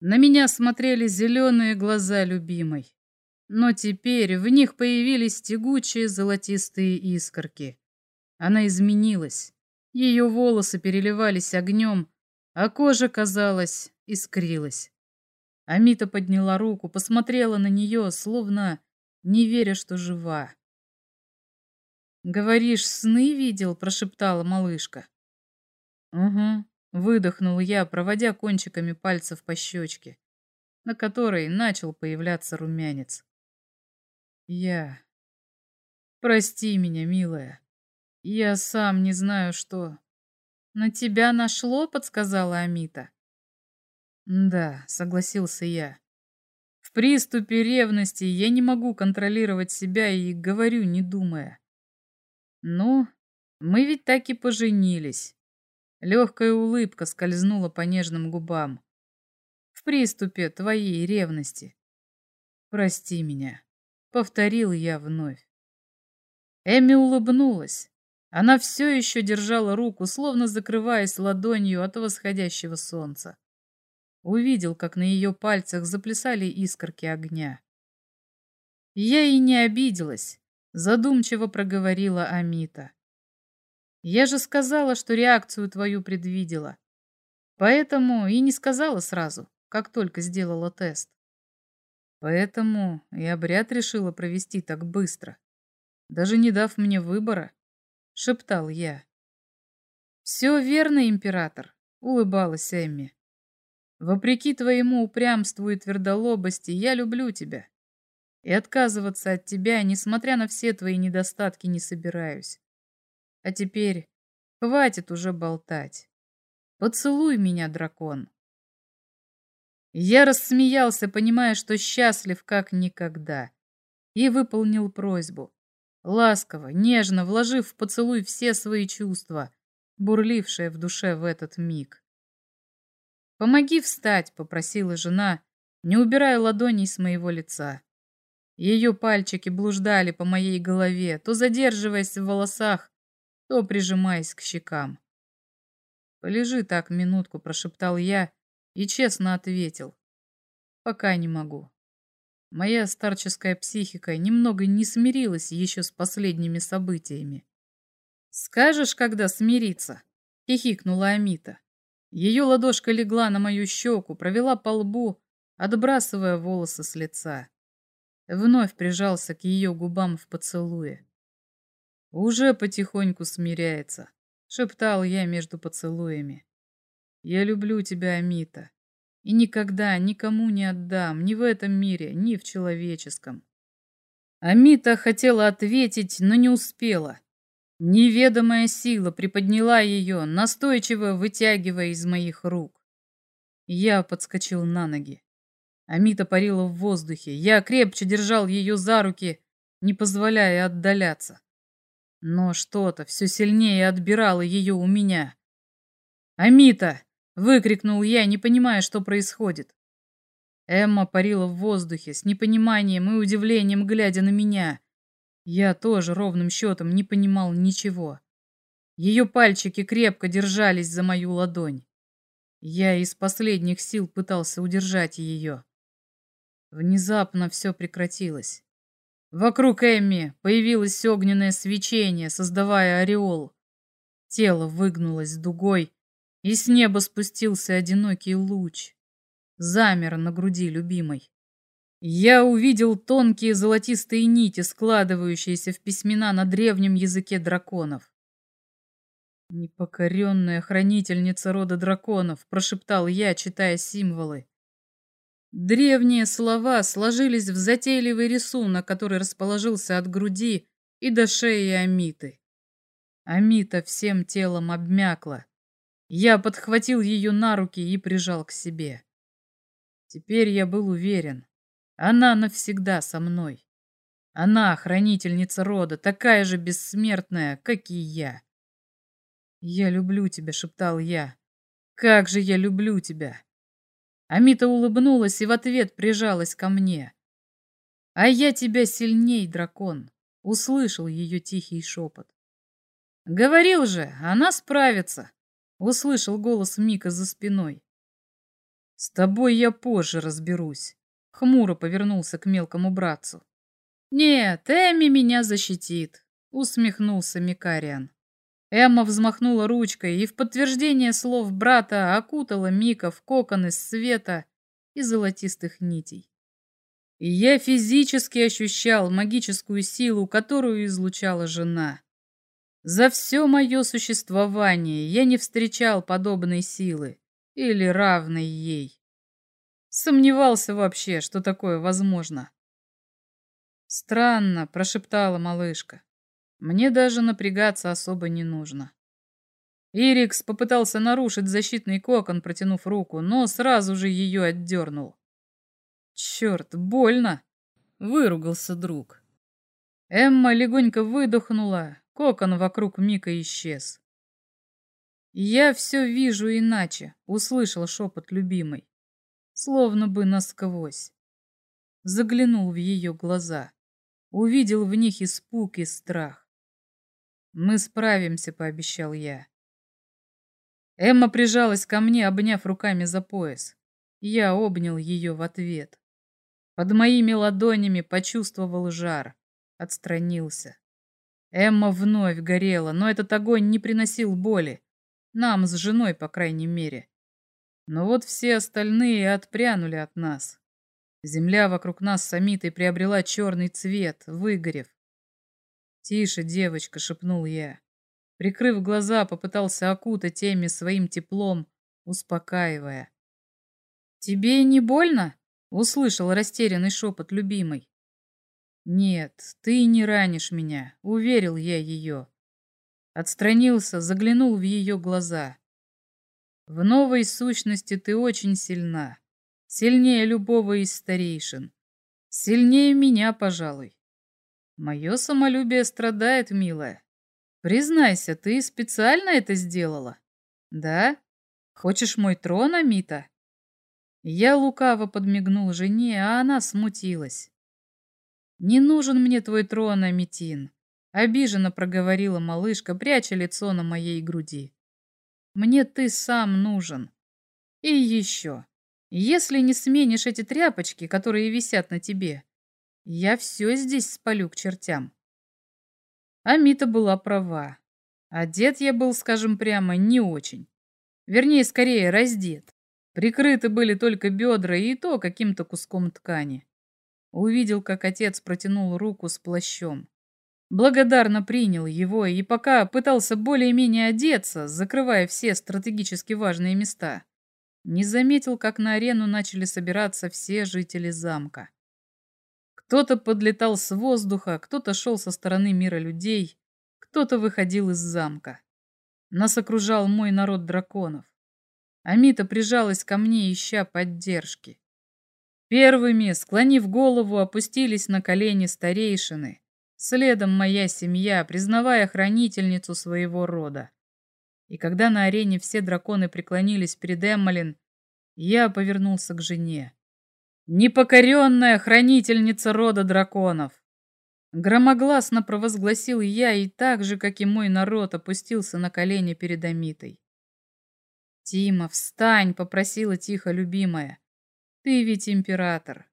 На меня смотрели зеленые глаза любимой, но теперь в них появились тягучие золотистые искорки. Она изменилась. Ее волосы переливались огнем, а кожа, казалось, искрилась. Амита подняла руку, посмотрела на нее, словно не веря, что жива. «Говоришь, сны видел?» – прошептала малышка. «Угу», – выдохнул я, проводя кончиками пальцев по щечке, на которой начал появляться румянец. «Я... Прости меня, милая. Я сам не знаю, что...» «На тебя нашло?» – подсказала Амита. «Да», — согласился я. «В приступе ревности я не могу контролировать себя и говорю, не думая. Ну, мы ведь так и поженились». Легкая улыбка скользнула по нежным губам. «В приступе твоей ревности. Прости меня», — повторил я вновь. Эми улыбнулась. Она все еще держала руку, словно закрываясь ладонью от восходящего солнца. Увидел, как на ее пальцах заплясали искорки огня. Я и не обиделась, задумчиво проговорила Амита. Я же сказала, что реакцию твою предвидела. Поэтому и не сказала сразу, как только сделала тест. Поэтому и обряд решила провести так быстро, даже не дав мне выбора, шептал я. Все верно, император, улыбалась Эмми. Вопреки твоему упрямству и твердолобости, я люблю тебя. И отказываться от тебя, несмотря на все твои недостатки, не собираюсь. А теперь хватит уже болтать. Поцелуй меня, дракон. Я рассмеялся, понимая, что счастлив как никогда, и выполнил просьбу. Ласково, нежно вложив в поцелуй все свои чувства, бурлившие в душе в этот миг. «Помоги встать», — попросила жена, не убирая ладоней с моего лица. Ее пальчики блуждали по моей голове, то задерживаясь в волосах, то прижимаясь к щекам. «Полежи так минутку», — прошептал я и честно ответил. «Пока не могу». Моя старческая психика немного не смирилась еще с последними событиями. «Скажешь, когда смириться?» — хихикнула Амита. Ее ладошка легла на мою щеку, провела по лбу, отбрасывая волосы с лица. Вновь прижался к ее губам в поцелуе. «Уже потихоньку смиряется», — шептал я между поцелуями. «Я люблю тебя, Амита, и никогда никому не отдам, ни в этом мире, ни в человеческом». Амита хотела ответить, но не успела. Неведомая сила приподняла ее, настойчиво вытягивая из моих рук. Я подскочил на ноги. Амита парила в воздухе. Я крепче держал ее за руки, не позволяя отдаляться. Но что-то все сильнее отбирало ее у меня. «Амита!» — выкрикнул я, не понимая, что происходит. Эмма парила в воздухе, с непониманием и удивлением глядя на меня. Я тоже ровным счетом не понимал ничего. Ее пальчики крепко держались за мою ладонь. Я из последних сил пытался удержать ее. Внезапно все прекратилось. Вокруг Эмми появилось огненное свечение, создавая ореол. Тело выгнулось дугой, и с неба спустился одинокий луч. Замер на груди любимой. Я увидел тонкие золотистые нити, складывающиеся в письмена на древнем языке драконов. «Непокоренная хранительница рода драконов», — прошептал я, читая символы. Древние слова сложились в затейливый рисунок, который расположился от груди и до шеи Амиты. Амита всем телом обмякла. Я подхватил ее на руки и прижал к себе. Теперь я был уверен, она навсегда со мной. Она хранительница рода, такая же бессмертная, как и я. «Я люблю тебя», — шептал я. «Как же я люблю тебя!» Амита улыбнулась и в ответ прижалась ко мне. «А я тебя сильней, дракон!» — услышал ее тихий шепот. «Говорил же, она справится!» — услышал голос Мика за спиной. С тобой я позже разберусь. Хмуро повернулся к мелкому братцу. Нет, Эми меня защитит, усмехнулся Микариан. Эмма взмахнула ручкой и в подтверждение слов брата окутала Мика в кокон из света и золотистых нитей. И я физически ощущал магическую силу, которую излучала жена. За все мое существование я не встречал подобной силы или равной ей. Сомневался вообще, что такое возможно. «Странно», — прошептала малышка. «Мне даже напрягаться особо не нужно». Ирикс попытался нарушить защитный кокон, протянув руку, но сразу же ее отдернул. «Черт, больно!» — выругался друг. Эмма легонько выдохнула, кокон вокруг Мика исчез. «Я все вижу иначе», — услышал шепот любимой, словно бы насквозь. Заглянул в ее глаза, увидел в них испуг и страх. «Мы справимся», — пообещал я. Эмма прижалась ко мне, обняв руками за пояс. Я обнял ее в ответ. Под моими ладонями почувствовал жар, отстранился. Эмма вновь горела, но этот огонь не приносил боли. Нам с женой, по крайней мере. Но вот все остальные отпрянули от нас. Земля вокруг нас с Амитой приобрела черный цвет, выгорев. «Тише, девочка», — шепнул я. Прикрыв глаза, попытался окутать Эми своим теплом, успокаивая. «Тебе не больно?» — услышал растерянный шепот любимой. «Нет, ты не ранишь меня», — уверил я ее. Отстранился, заглянул в ее глаза. «В новой сущности ты очень сильна, сильнее любого из старейшин, сильнее меня, пожалуй. Мое самолюбие страдает, милая. Признайся, ты специально это сделала? Да? Хочешь мой трон, Амита? Я лукаво подмигнул жене, а она смутилась. Не нужен мне твой трон, Амитин. Обиженно проговорила малышка, пряча лицо на моей груди. Мне ты сам нужен. И еще, если не сменишь эти тряпочки, которые висят на тебе, я все здесь спалю к чертям. Амита была права. Одет я был, скажем прямо, не очень. Вернее, скорее, раздет. Прикрыты были только бедра и то каким-то куском ткани. Увидел, как отец протянул руку с плащом. Благодарно принял его и пока пытался более-менее одеться, закрывая все стратегически важные места, не заметил, как на арену начали собираться все жители замка. Кто-то подлетал с воздуха, кто-то шел со стороны мира людей, кто-то выходил из замка. Нас окружал мой народ драконов. Амита прижалась ко мне, ища поддержки. Первыми, склонив голову, опустились на колени старейшины. Следом моя семья, признавая хранительницу своего рода. И когда на арене все драконы преклонились перед Эммалин, я повернулся к жене непокоренная хранительница рода драконов. Громогласно провозгласил я и так же, как и мой народ, опустился на колени перед Амитой. «Тима, встань!» — попросила тихо любимая. «Ты ведь император».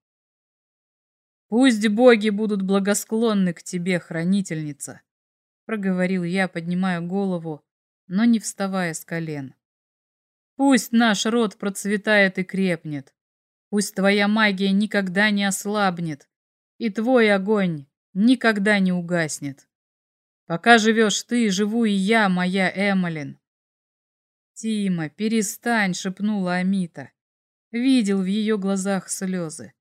«Пусть боги будут благосклонны к тебе, хранительница», — проговорил я, поднимая голову, но не вставая с колен. «Пусть наш род процветает и крепнет. Пусть твоя магия никогда не ослабнет, и твой огонь никогда не угаснет. Пока живешь ты, живу и я, моя Эмалин. Тима, перестань, шепнула Амита. Видел в ее глазах слезы.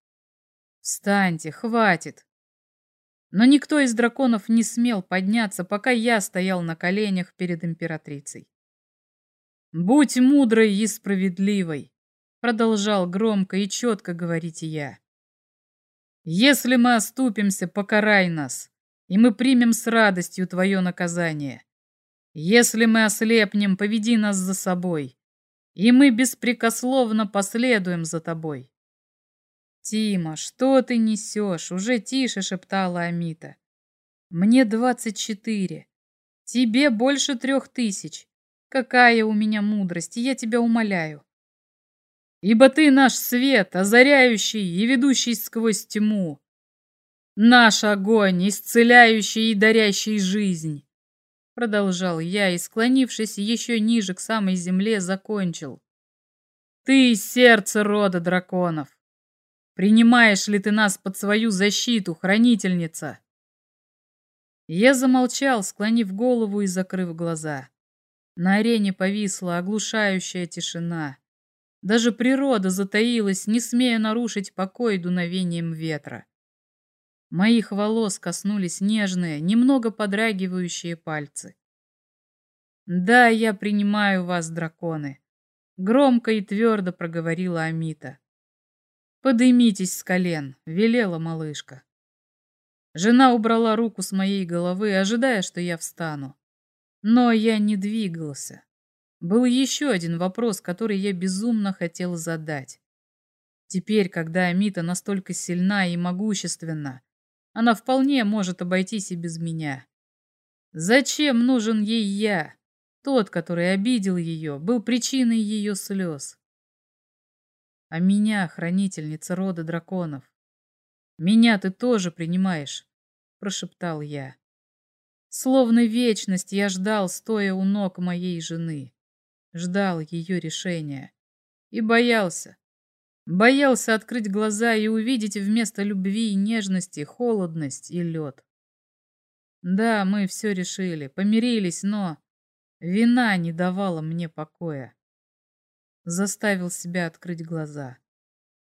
Встаньте, хватит. Но никто из драконов не смел подняться, пока я стоял на коленях перед императрицей. Будь мудрой и справедливой. Продолжал громко и четко говорить я. Если мы оступимся, покарай нас, и мы примем с радостью твое наказание. Если мы ослепнем, поведи нас за собой, и мы беспрекословно последуем за тобой. «Тима, что ты несешь?» — уже тише шептала Амита. «Мне двадцать четыре. Тебе больше трех тысяч. Какая у меня мудрость, я тебя умоляю. Ибо ты наш свет, озаряющий и ведущий сквозь тьму. Наш огонь, исцеляющий и дарящий жизнь. Продолжал я и, склонившись еще ниже к самой земле, закончил. Ты сердце рода драконов. Принимаешь ли ты нас под свою защиту, хранительница? Я замолчал, склонив голову и закрыв глаза. На арене повисла оглушающая тишина. Даже природа затаилась, не смея нарушить покой дуновением ветра. Моих волос коснулись нежные, немного подрагивающие пальцы. «Да, я принимаю вас, драконы», — громко и твердо проговорила Амита. «Подымитесь с колен», — велела малышка. Жена убрала руку с моей головы, ожидая, что я встану. Но я не двигался. Был еще один вопрос, который я безумно хотел задать. Теперь, когда Амита настолько сильна и могущественна, она вполне может обойтись и без меня. Зачем нужен ей я? Тот, который обидел ее, был причиной ее слез. А меня, хранительница рода драконов, меня ты тоже принимаешь, прошептал я. Словно вечность я ждал, стоя у ног моей жены. Ждал ее решения. И боялся. Боялся открыть глаза и увидеть вместо любви и нежности холодность и лед. Да, мы все решили, помирились, но вина не давала мне покоя. Заставил себя открыть глаза.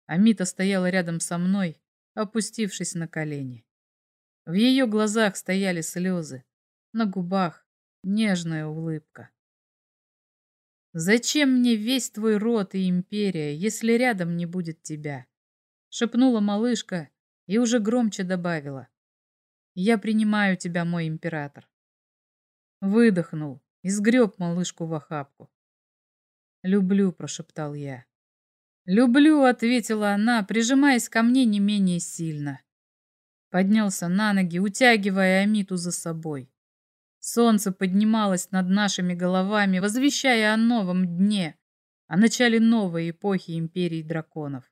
Амита стояла рядом со мной, опустившись на колени. В ее глазах стояли слезы, на губах нежная улыбка. «Зачем мне весь твой род и империя, если рядом не будет тебя?» — шепнула малышка и уже громче добавила. «Я принимаю тебя, мой император». Выдохнул и сгреб малышку в охапку. «Люблю», — прошептал я. «Люблю», — ответила она, прижимаясь ко мне не менее сильно. Поднялся на ноги, утягивая Амиту за собой. Солнце поднималось над нашими головами, возвещая о новом дне, о начале новой эпохи империи драконов.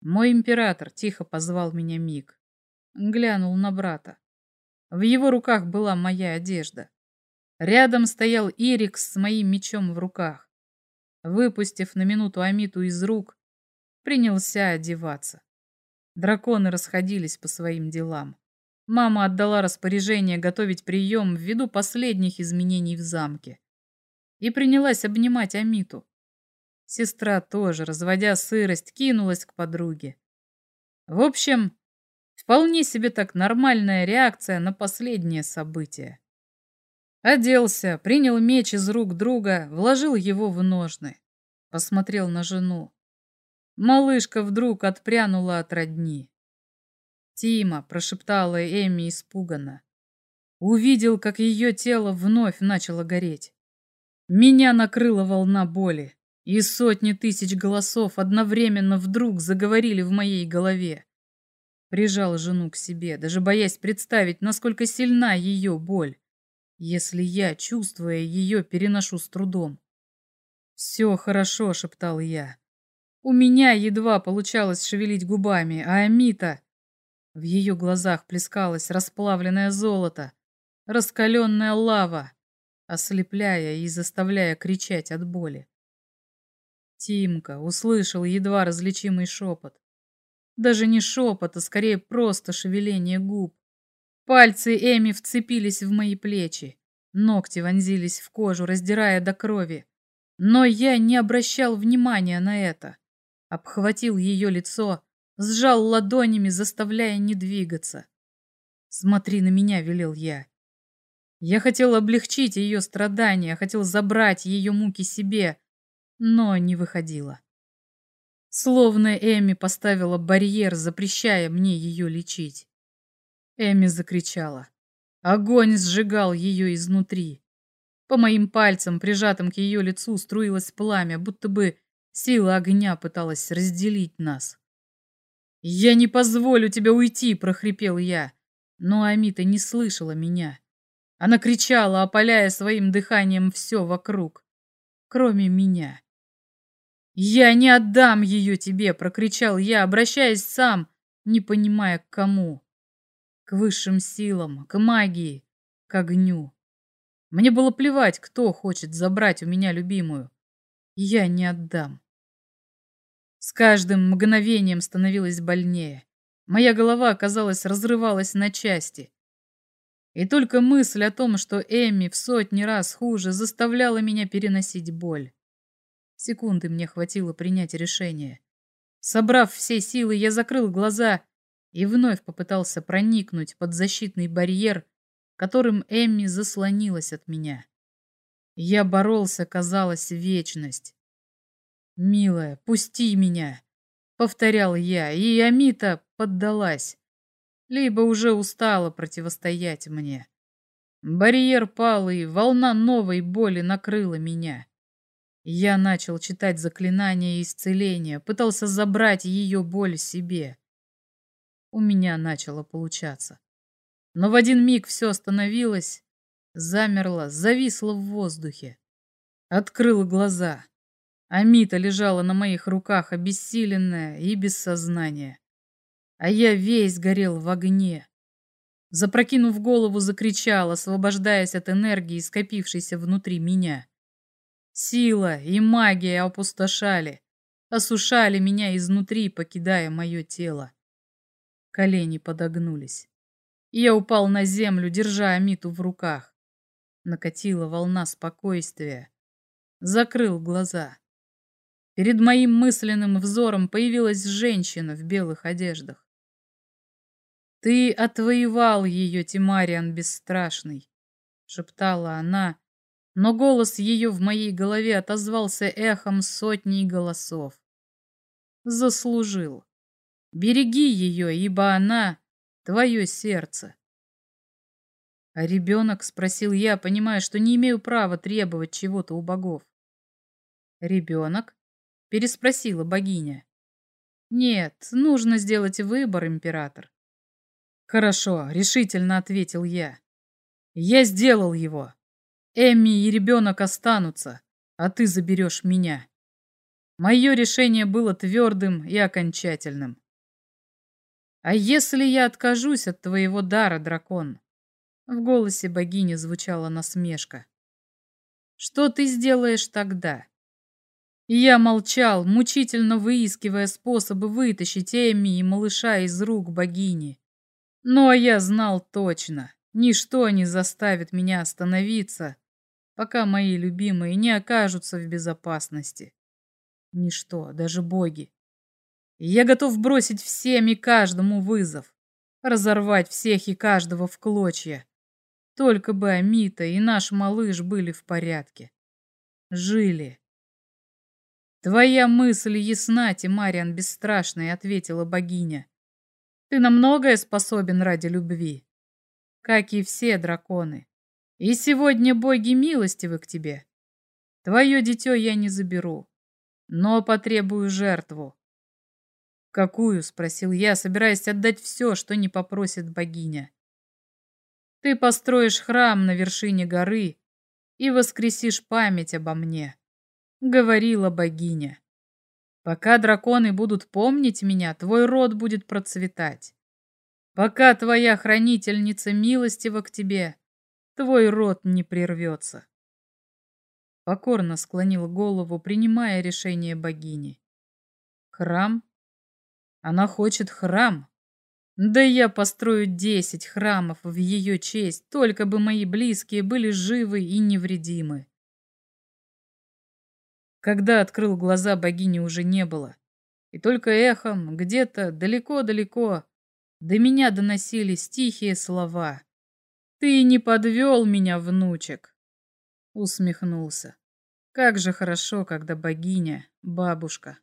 Мой император тихо позвал меня Миг. Глянул на брата. В его руках была моя одежда. Рядом стоял Ирикс с моим мечом в руках. Выпустив на минуту Амиту из рук, принялся одеваться. Драконы расходились по своим делам. Мама отдала распоряжение готовить прием ввиду последних изменений в замке. И принялась обнимать Амиту. Сестра тоже, разводя сырость, кинулась к подруге. В общем, вполне себе так нормальная реакция на последнее событие. Оделся, принял меч из рук друга, вложил его в ножны. Посмотрел на жену. Малышка вдруг отпрянула от родни. «Тима!» – прошептала Эми испуганно. Увидел, как ее тело вновь начало гореть. Меня накрыла волна боли, и сотни тысяч голосов одновременно вдруг заговорили в моей голове. Прижал жену к себе, даже боясь представить, насколько сильна ее боль если я, чувствуя ее, переношу с трудом. «Все хорошо», — шептал я. У меня едва получалось шевелить губами, а Амита... В ее глазах плескалось расплавленное золото, раскаленная лава, ослепляя и заставляя кричать от боли. Тимка услышал едва различимый шепот. Даже не шепот, а скорее просто шевеление губ. Пальцы Эми вцепились в мои плечи. Ногти вонзились в кожу, раздирая до крови. Но я не обращал внимания на это. Обхватил ее лицо, сжал ладонями, заставляя не двигаться. «Смотри на меня», — велел я. Я хотел облегчить ее страдания, хотел забрать ее муки себе, но не выходило. Словно Эми поставила барьер, запрещая мне ее лечить. Эми закричала. Огонь сжигал ее изнутри. По моим пальцам, прижатым к ее лицу, струилось пламя, будто бы сила огня пыталась разделить нас. «Я не позволю тебе уйти!» – прохрипел я. Но Амита не слышала меня. Она кричала, опаляя своим дыханием все вокруг, кроме меня. «Я не отдам ее тебе!» — прокричал я, обращаясь сам, не понимая к кому. К высшим силам, к магии, к огню. Мне было плевать, кто хочет забрать у меня любимую. Я не отдам. С каждым мгновением становилось больнее. Моя голова, казалось, разрывалась на части. И только мысль о том, что Эмми в сотни раз хуже, заставляла меня переносить боль. Секунды мне хватило принять решение. Собрав все силы, я закрыл глаза и вновь попытался проникнуть под защитный барьер, которым Эмми заслонилась от меня. Я боролся, казалось, вечность. «Милая, пусти меня!» — повторял я, и Амита поддалась, либо уже устала противостоять мне. Барьер пал, и волна новой боли накрыла меня. Я начал читать заклинания исцеления, пытался забрать ее боль себе. У меня начало получаться. Но в один миг все остановилось, замерло, зависло в воздухе. Открыл глаза. Амита лежала на моих руках, обессиленная и без сознания. А я весь горел в огне. Запрокинув голову, закричал, освобождаясь от энергии, скопившейся внутри меня. Сила и магия опустошали, осушали меня изнутри, покидая мое тело. Колени подогнулись. И я упал на землю, держа Амиту в руках. Накатила волна спокойствия. Закрыл глаза. Перед моим мысленным взором появилась женщина в белых одеждах. «Ты отвоевал ее, Тимариан Бесстрашный», — шептала она, но голос ее в моей голове отозвался эхом сотней голосов. Заслужил. Береги ее, ибо она — твое сердце. А ребенок, спросил я, понимая, что не имею права требовать чего-то у богов. Ребенок? Переспросила богиня. Нет, нужно сделать выбор, император. Хорошо, решительно ответил я. Я сделал его. Эмми и ребенок останутся, а ты заберешь меня. Мое решение было твердым и окончательным. А если я откажусь от твоего дара, дракон? В голосе богини звучала насмешка. Что ты сделаешь тогда? Я молчал, мучительно выискивая способы вытащить Эмми и малыша из рук богини. Но я знал точно, ничто не заставит меня остановиться, пока мои любимые не окажутся в безопасности. Ничто, даже боги. я готов бросить всем и каждому вызов, разорвать всех и каждого в клочья. Только бы Амита и наш малыш были в порядке. Жили. Твоя мысль ясна, Тимариан Бесстрашный, ответила богиня. Ты на многое способен ради любви, как и все драконы. И сегодня боги милостивы к тебе. Твое дитё я не заберу, но потребую жертву. «Какую?» — спросил я, собираясь отдать все, что не попросит богиня. «Ты построишь храм на вершине горы и воскресишь память обо мне», — говорила богиня. «Пока драконы будут помнить меня, твой род будет процветать. Пока твоя хранительница милостива к тебе, твой рот не прервется. Покорно склонил голову, принимая решение богини. Храм? Она хочет храм. Да я построю десять храмов в ее честь, только бы мои близкие были живы и невредимы. Когда открыл глаза, богини уже не было. И только эхом, где-то далеко-далеко, до меня доносились тихие слова. Ты не подвел меня, внучек. Усмехнулся. Как же хорошо, когда богиня, бабушка,